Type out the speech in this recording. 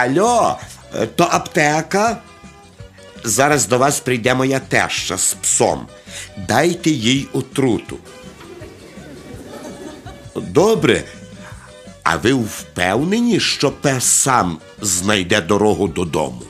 Альо, е, то аптека? Зараз до вас прийде моя теща з псом. Дайте їй отруту. Добре. А ви впевнені, що пес сам знайде дорогу додому?